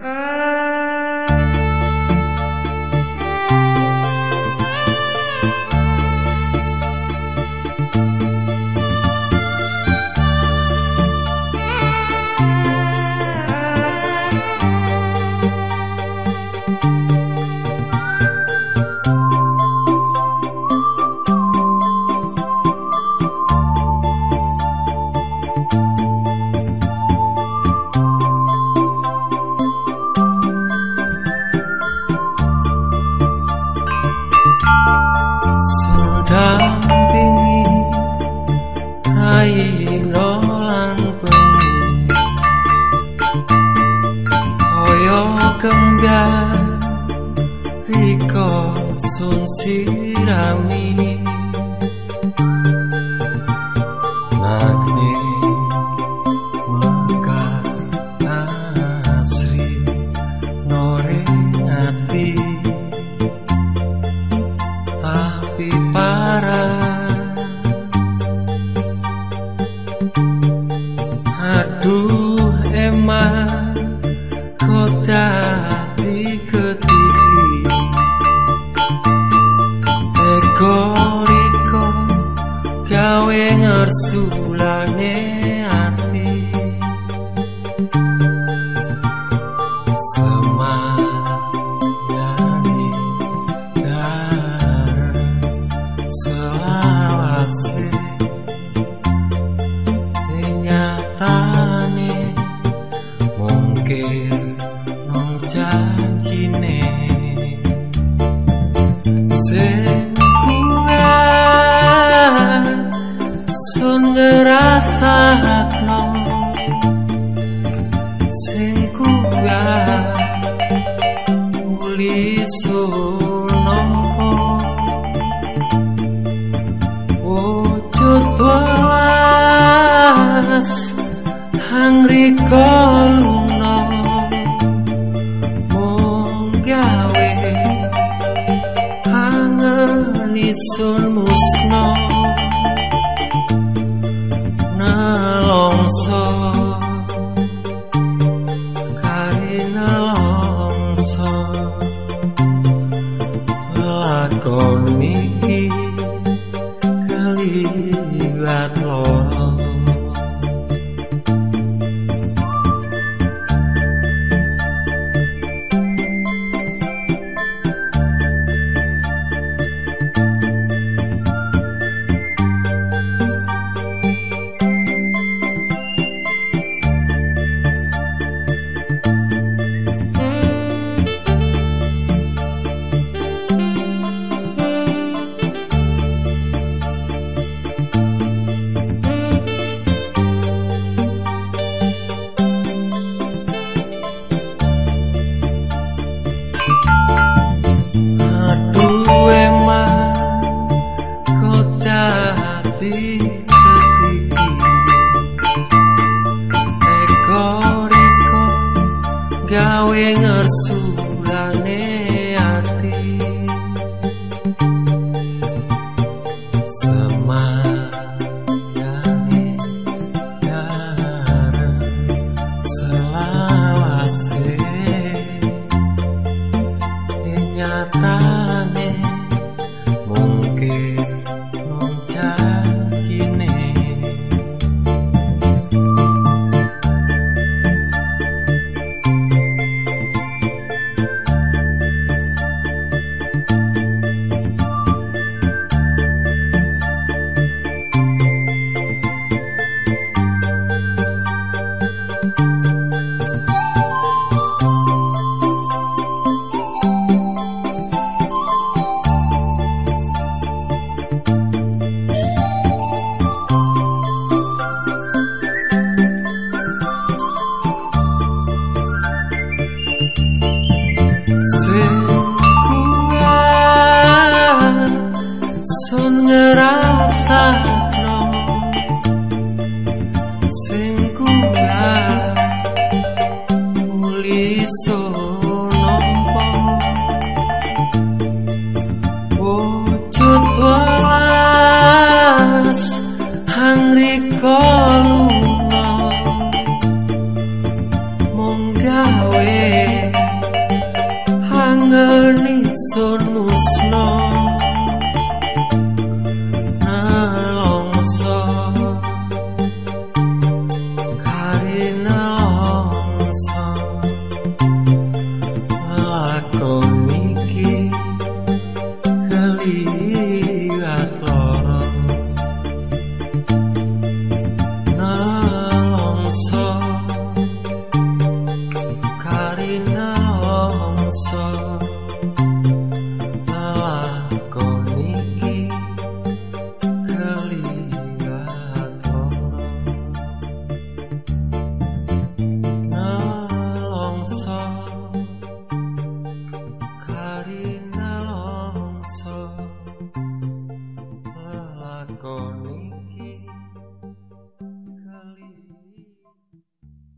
Uh... kembang Riko sun sirami Nane maka asri Tapi parah Nyatane mungkin sing sun ngrasakno sing kuwa uli suno ojo tuas hangri koluna sun musno nalongso karina longso lakon iki keliwat loro gawe Tangani sormusno Nalongso Karina ongso hari